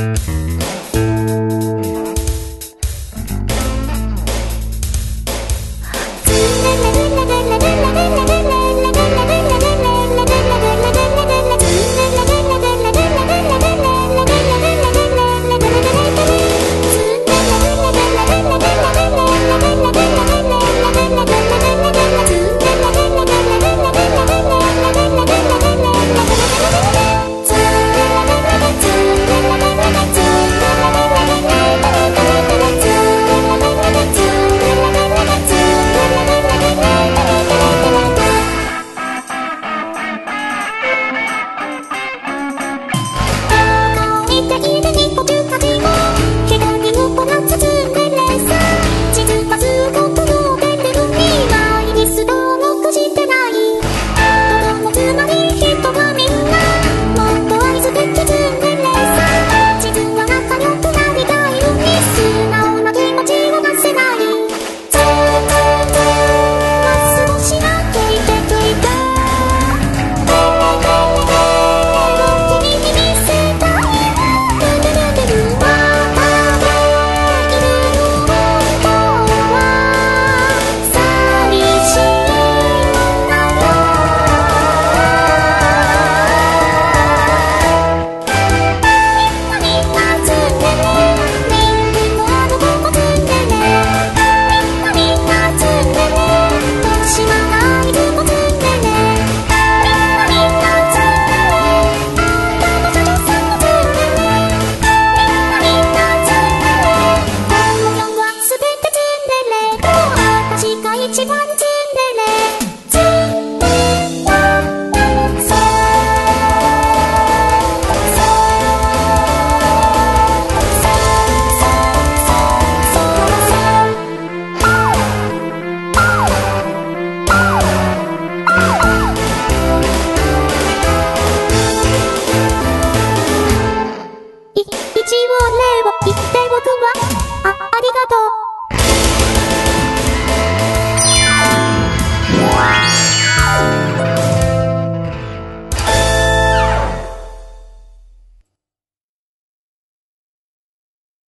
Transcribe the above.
Música を言っておくわ。あ、ありがとう。